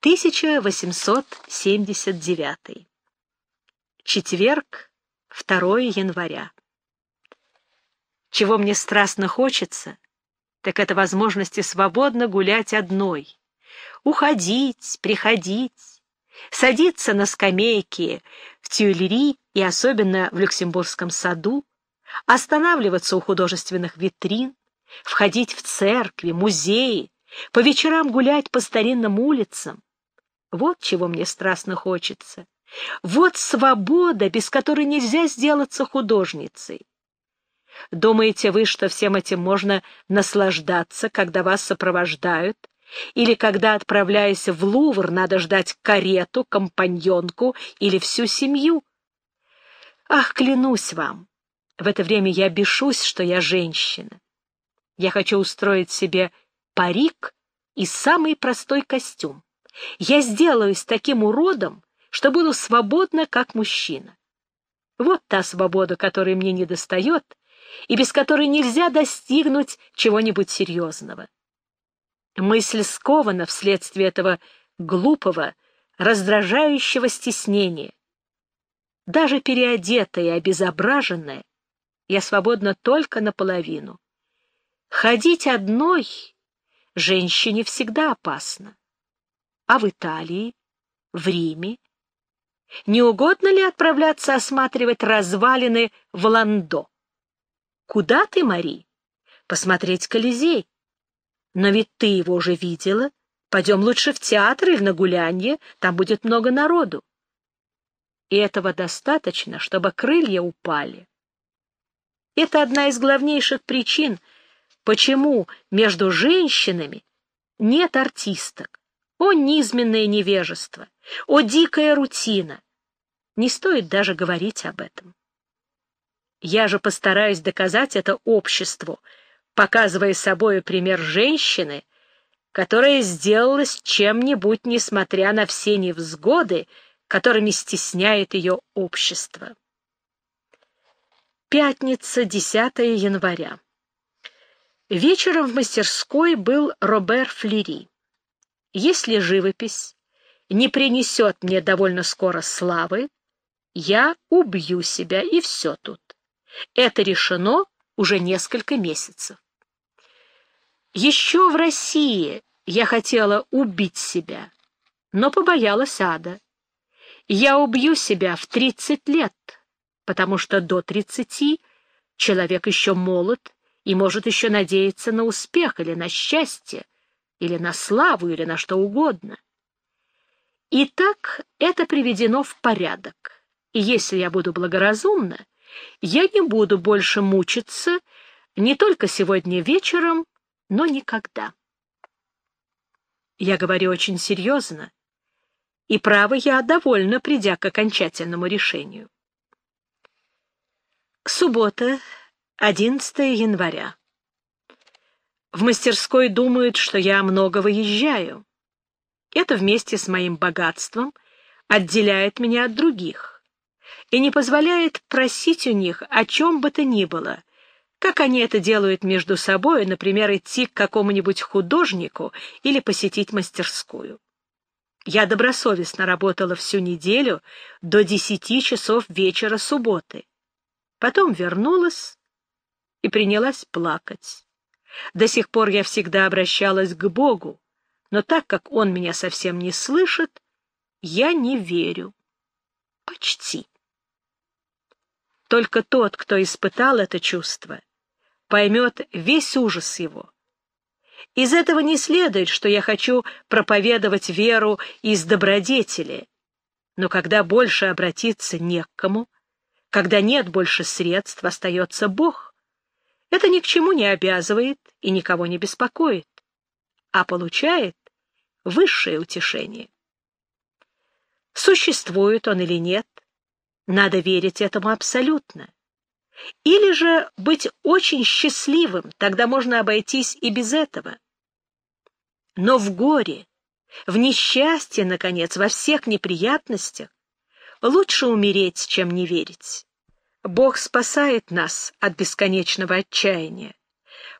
1879. Четверг, 2 января. Чего мне страстно хочется, так это возможности свободно гулять одной, уходить, приходить, садиться на скамейки в Тюильри и особенно в Люксембургском саду, останавливаться у художественных витрин, входить в церкви, музеи, по вечерам гулять по старинным улицам, вот чего мне страстно хочется. Вот свобода, без которой нельзя сделаться художницей. Думаете вы, что всем этим можно наслаждаться, когда вас сопровождают, или когда, отправляясь в Лувр, надо ждать карету, компаньонку или всю семью? Ах, клянусь вам, в это время я бешусь, что я женщина. Я хочу устроить себе парик и самый простой костюм я сделаюсь таким уродом, что буду свободна, как мужчина. Вот та свобода, которой мне недостает, и без которой нельзя достигнуть чего-нибудь серьезного. Мысль скована вследствие этого глупого, раздражающего стеснения. Даже переодетая и обезображенная, я свободна только наполовину. Ходить одной женщине всегда опасно. А в Италии? В Риме? Не угодно ли отправляться осматривать развалины в Ландо? Куда ты, Мари? Посмотреть Колизей. Но ведь ты его уже видела. Пойдем лучше в театр или на гулянье, там будет много народу. И этого достаточно, чтобы крылья упали. Это одна из главнейших причин, почему между женщинами нет артисток. О, низменное невежество! О, дикая рутина! Не стоит даже говорить об этом. Я же постараюсь доказать это обществу, показывая собой пример женщины, которая сделалась чем-нибудь, несмотря на все невзгоды, которыми стесняет ее общество. Пятница, 10 января. Вечером в мастерской был Робер Флери. Если живопись не принесет мне довольно скоро славы, я убью себя, и все тут. Это решено уже несколько месяцев. Еще в России я хотела убить себя, но побоялась ада. Я убью себя в 30 лет, потому что до 30 человек еще молод и может еще надеяться на успех или на счастье, или на славу, или на что угодно. Итак, это приведено в порядок, и если я буду благоразумна, я не буду больше мучиться не только сегодня вечером, но никогда. Я говорю очень серьезно, и право я довольна, придя к окончательному решению. Суббота, 11 января. В мастерской думают, что я много выезжаю. Это вместе с моим богатством отделяет меня от других и не позволяет просить у них о чем бы то ни было, как они это делают между собой, например, идти к какому-нибудь художнику или посетить мастерскую. Я добросовестно работала всю неделю до десяти часов вечера субботы. Потом вернулась и принялась плакать. До сих пор я всегда обращалась к Богу, но так как Он меня совсем не слышит, я не верю. Почти. Только тот, кто испытал это чувство, поймет весь ужас его. Из этого не следует, что я хочу проповедовать веру из добродетели, но когда больше обратиться не к кому, когда нет больше средств, остается Бог. Это ни к чему не обязывает и никого не беспокоит, а получает высшее утешение. Существует он или нет, надо верить этому абсолютно. Или же быть очень счастливым, тогда можно обойтись и без этого. Но в горе, в несчастье, наконец, во всех неприятностях лучше умереть, чем не верить. Бог спасает нас от бесконечного отчаяния.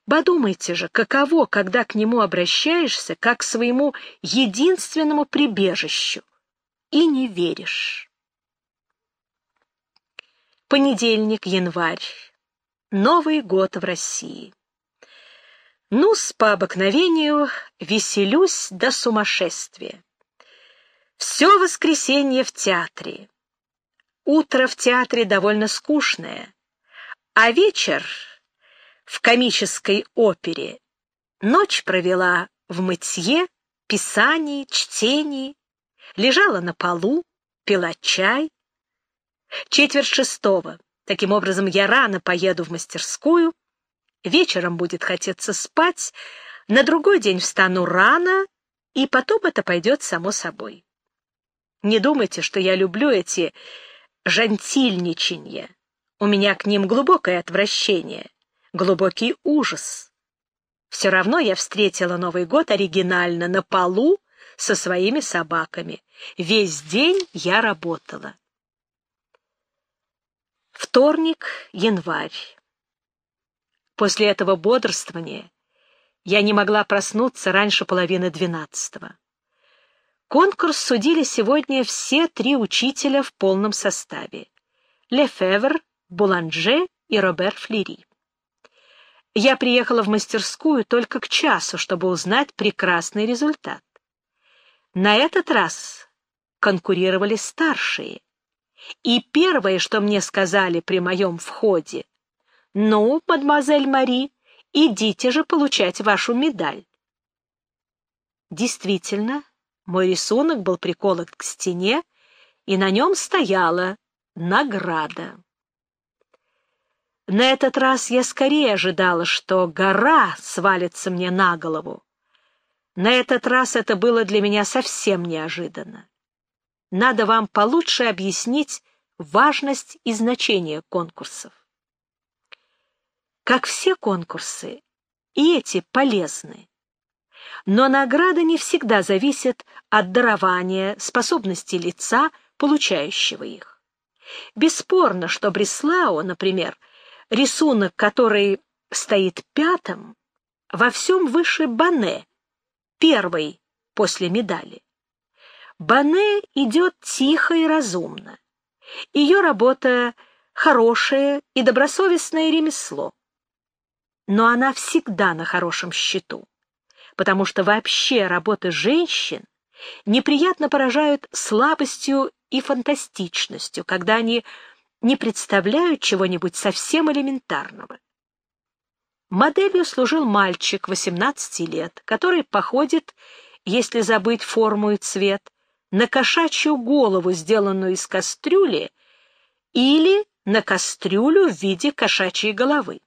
Подумайте же, каково, когда к нему обращаешься, как к своему единственному прибежищу, и не веришь. Понедельник, январь. Новый год в России. ну по обыкновению, веселюсь до сумасшествия. Все воскресенье в театре. Утро в театре довольно скучное, а вечер в комической опере ночь провела в мытье, писании, чтении, лежала на полу, пила чай. Четверть шестого. Таким образом, я рано поеду в мастерскую, вечером будет хотеться спать, на другой день встану рано, и потом это пойдет само собой. Не думайте, что я люблю эти жантильничанья. У меня к ним глубокое отвращение, глубокий ужас. Все равно я встретила Новый год оригинально на полу со своими собаками. Весь день я работала. Вторник, январь. После этого бодрствования я не могла проснуться раньше половины двенадцатого. Конкурс судили сегодня все три учителя в полном составе. Лефевр, Буланже и Робер Флери. Я приехала в мастерскую только к часу, чтобы узнать прекрасный результат. На этот раз конкурировали старшие. И первое, что мне сказали при моем входе, «Ну, мадемуазель Мари, идите же получать вашу медаль». Действительно, мой рисунок был приколот к стене, и на нем стояла награда. На этот раз я скорее ожидала, что гора свалится мне на голову. На этот раз это было для меня совсем неожиданно. Надо вам получше объяснить важность и значение конкурсов. Как все конкурсы, и эти полезны. Но награда не всегда зависит от дарования, способности лица, получающего их. Бесспорно, что Бреслау, например, рисунок, который стоит пятым, во всем выше Бане, первый после медали. Бане идет тихо и разумно. Ее работа — хорошее и добросовестное ремесло. Но она всегда на хорошем счету потому что вообще работы женщин неприятно поражают слабостью и фантастичностью, когда они не представляют чего-нибудь совсем элементарного. Моделью служил мальчик 18 лет, который походит, если забыть форму и цвет, на кошачью голову, сделанную из кастрюли, или на кастрюлю в виде кошачьей головы.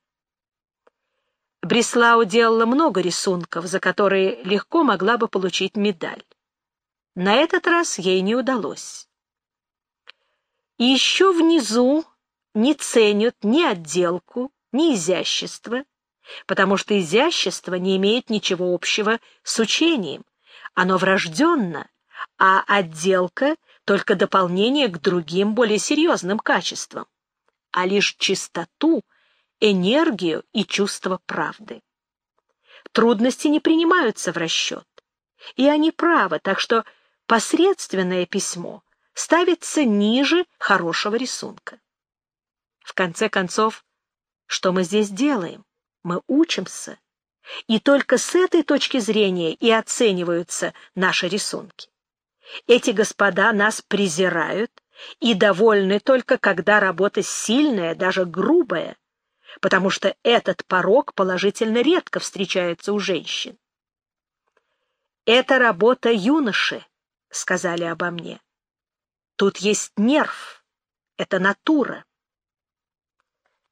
Бреслау делала много рисунков, за которые легко могла бы получить медаль. На этот раз ей не удалось. И еще внизу не ценят ни отделку, ни изящество, потому что изящество не имеет ничего общего с учением, оно врожденно, а отделка — только дополнение к другим, более серьезным качествам, а лишь чистоту — энергию и чувство правды. Трудности не принимаются в расчет, и они правы, так что посредственное письмо ставится ниже хорошего рисунка. В конце концов, что мы здесь делаем? Мы учимся, и только с этой точки зрения и оцениваются наши рисунки. Эти господа нас презирают и довольны только когда работа сильная, даже грубая, потому что этот порог положительно редко встречается у женщин. «Это работа юноши», — сказали обо мне. «Тут есть нерв, это натура».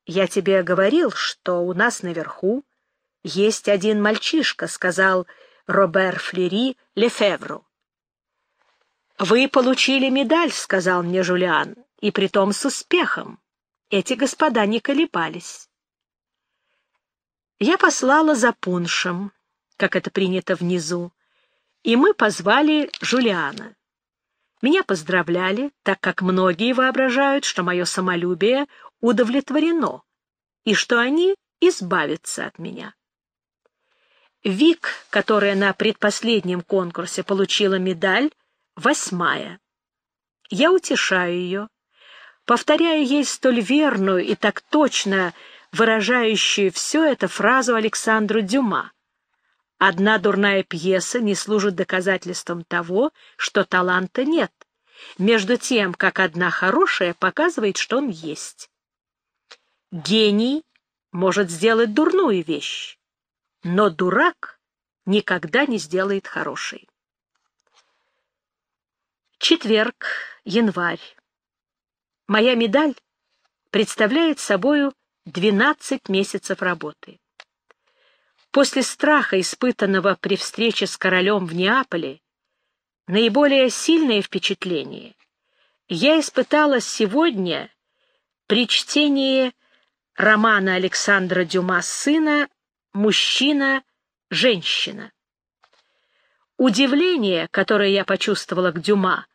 «Я тебе говорил, что у нас наверху есть один мальчишка», — сказал Робер Флери Лефевру. «Вы получили медаль», — сказал мне Жулиан, — «и притом с успехом». Эти господа не колебались. Я послала за пуншем, как это принято внизу, и мы позвали Жулиана. Меня поздравляли, так как многие воображают, что мое самолюбие удовлетворено и что они избавятся от меня. Вик, которая на предпоследнем конкурсе получила медаль, восьмая. Я утешаю ее, повторяя ей столь верную и так точно выражающую все это фразу Александру Дюма. Одна дурная пьеса не служит доказательством того, что таланта нет, между тем, как одна хорошая показывает, что он есть. Гений может сделать дурную вещь, но дурак никогда не сделает хорошей. Четверг, январь. Моя медаль представляет собою 12 месяцев работы. После страха, испытанного при встрече с королем в Неаполе, наиболее сильное впечатление я испытала сегодня при чтении романа Александра Дюма «Сына. Мужчина. Женщина». Удивление, которое я почувствовала к Дюма,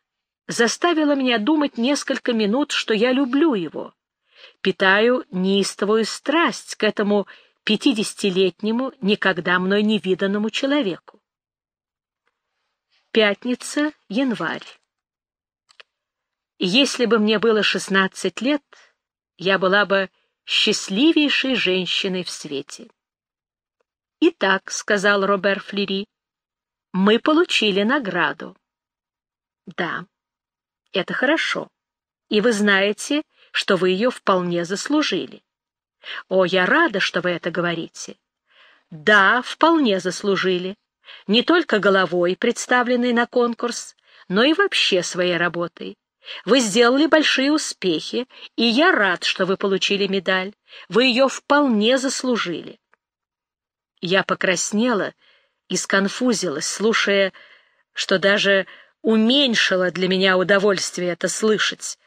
заставило меня думать несколько минут, что я люблю его, питаю неистовую страсть к этому пятидесятилетнему, никогда мной не виданному человеку. Пятница, январь. Если бы мне было шестнадцать лет, я была бы счастливейшей женщиной в свете. «Итак», — сказал Робер Флери, — «мы получили награду». «Да, это хорошо, и вы знаете, что вы ее вполне заслужили». «О, я рада, что вы это говорите». «Да, вполне заслужили. Не только головой, представленной на конкурс, но и вообще своей работой. Вы сделали большие успехи, и я рад, что вы получили медаль. Вы ее вполне заслужили. Я покраснела и сконфузилась, слушая, что даже уменьшило для меня удовольствие это слышать.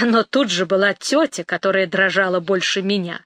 Но тут же была тетя, которая дрожала больше меня.